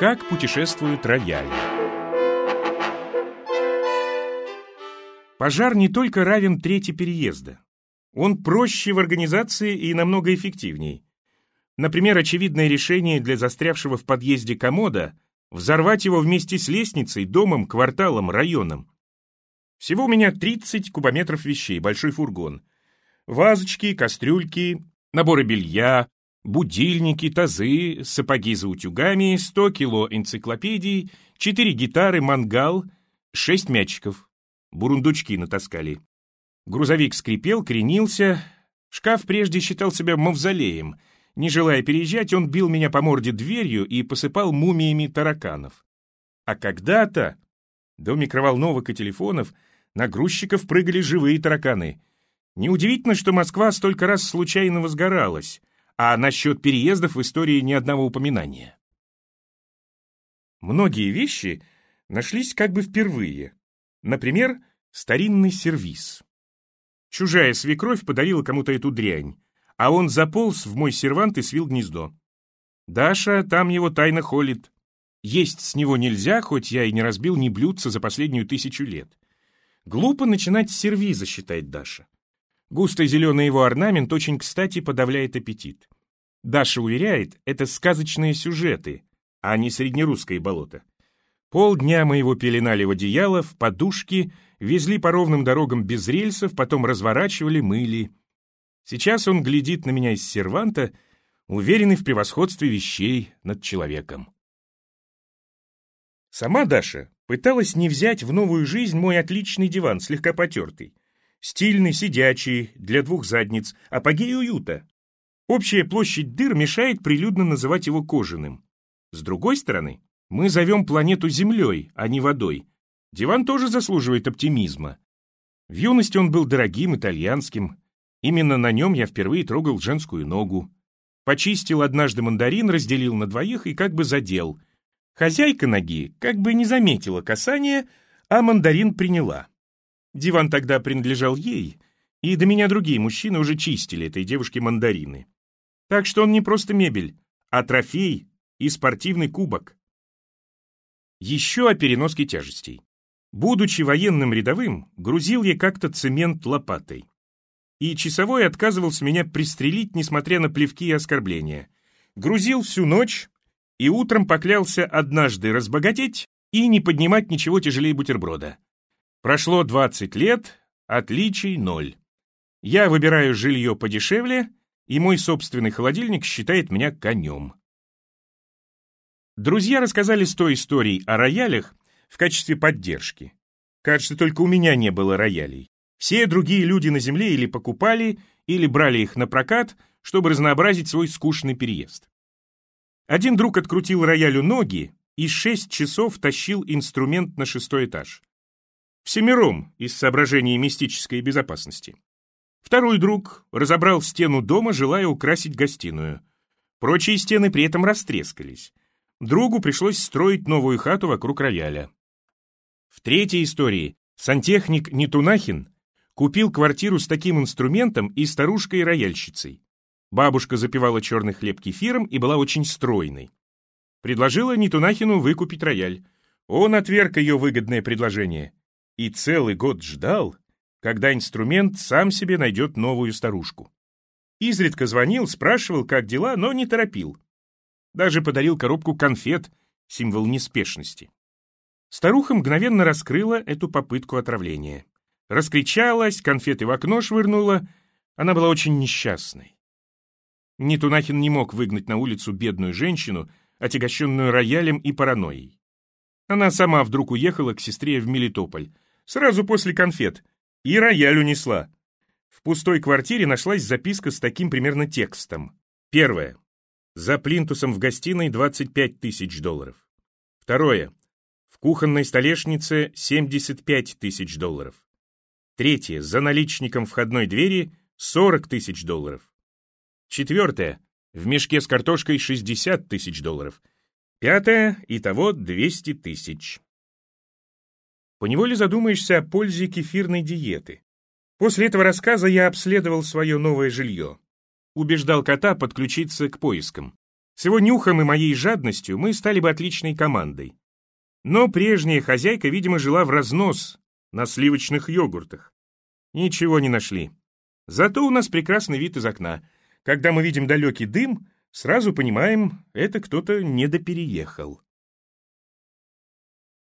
Как путешествуют рояли? Пожар не только равен трети переезда. Он проще в организации и намного эффективней. Например, очевидное решение для застрявшего в подъезде комода – взорвать его вместе с лестницей, домом, кварталом, районом. Всего у меня 30 кубометров вещей, большой фургон. Вазочки, кастрюльки, наборы белья, будильники, тазы, сапоги за утюгами, 100 кило энциклопедий, 4 гитары, мангал, 6 мячиков. Бурундучки натаскали. Грузовик скрипел, кренился. Шкаф прежде считал себя мавзолеем. Не желая переезжать, он бил меня по морде дверью и посыпал мумиями тараканов. А когда-то до микроволновок и телефонов на грузчиков прыгали живые тараканы. Неудивительно, что Москва столько раз случайно возгоралась, а насчет переездов в истории ни одного упоминания. Многие вещи нашлись как бы впервые. Например, старинный сервиз. Чужая свекровь подарила кому-то эту дрянь, а он заполз в мой сервант и свил гнездо. Даша там его тайно холит. Есть с него нельзя, хоть я и не разбил ни блюдца за последнюю тысячу лет. Глупо начинать с сервиза, считает Даша. Густо зеленый его орнамент очень кстати подавляет аппетит. Даша уверяет, это сказочные сюжеты, а не среднерусское болото. Полдня мы его пеленали в одеяло, в подушки, везли по ровным дорогам без рельсов, потом разворачивали, мыли. Сейчас он глядит на меня из серванта, уверенный в превосходстве вещей над человеком. Сама Даша пыталась не взять в новую жизнь мой отличный диван, слегка потертый. Стильный, сидячий, для двух задниц, апогей уюта. Общая площадь дыр мешает прилюдно называть его кожаным. С другой стороны, мы зовем планету Землей, а не водой. Диван тоже заслуживает оптимизма. В юности он был дорогим, итальянским. Именно на нем я впервые трогал женскую ногу. Почистил однажды мандарин, разделил на двоих и как бы задел. Хозяйка ноги как бы не заметила касания, а мандарин приняла. Диван тогда принадлежал ей, и до меня другие мужчины уже чистили этой девушке мандарины. Так что он не просто мебель, а трофей и спортивный кубок. Еще о переноске тяжестей. Будучи военным рядовым, грузил я как-то цемент лопатой. И часовой отказывался меня пристрелить, несмотря на плевки и оскорбления. Грузил всю ночь и утром поклялся однажды разбогатеть и не поднимать ничего тяжелее бутерброда. Прошло 20 лет, отличий ноль. Я выбираю жилье подешевле, и мой собственный холодильник считает меня конем. Друзья рассказали сто историй о роялях в качестве поддержки. Кажется, только у меня не было роялей. Все другие люди на Земле или покупали, или брали их на прокат, чтобы разнообразить свой скучный переезд. Один друг открутил роялю ноги и шесть часов тащил инструмент на шестой этаж. Всемиром, из соображений мистической безопасности. Второй друг разобрал стену дома, желая украсить гостиную. Прочие стены при этом растрескались. Другу пришлось строить новую хату вокруг рояля. В третьей истории сантехник Нетунахин купил квартиру с таким инструментом и старушкой-рояльщицей. Бабушка запивала черный хлеб кефиром и была очень стройной. Предложила Нетунахину выкупить рояль. Он отверг ее выгодное предложение. И целый год ждал, когда инструмент сам себе найдет новую старушку. Изредка звонил, спрашивал, как дела, но не торопил. Даже подарил коробку конфет, символ неспешности. Старуха мгновенно раскрыла эту попытку отравления. Раскричалась, конфеты в окно швырнула. Она была очень несчастной. Нитунахин не мог выгнать на улицу бедную женщину, отягощенную роялем и паранойей. Она сама вдруг уехала к сестре в Мелитополь, сразу после конфет, и рояль унесла. В пустой квартире нашлась записка с таким примерно текстом. Первое. За плинтусом в гостиной 25 тысяч долларов. Второе. В кухонной столешнице 75 тысяч долларов. Третье. За наличником входной двери 40 тысяч долларов. Четвертое. В мешке с картошкой 60 тысяч долларов. Пятое. Итого 200 тысяч. Поневоле задумаешься о пользе кефирной диеты. После этого рассказа я обследовал свое новое жилье убеждал кота подключиться к поискам. С его нюхом и моей жадностью мы стали бы отличной командой. Но прежняя хозяйка, видимо, жила в разнос на сливочных йогуртах. Ничего не нашли. Зато у нас прекрасный вид из окна. Когда мы видим далекий дым, сразу понимаем, это кто-то недопереехал.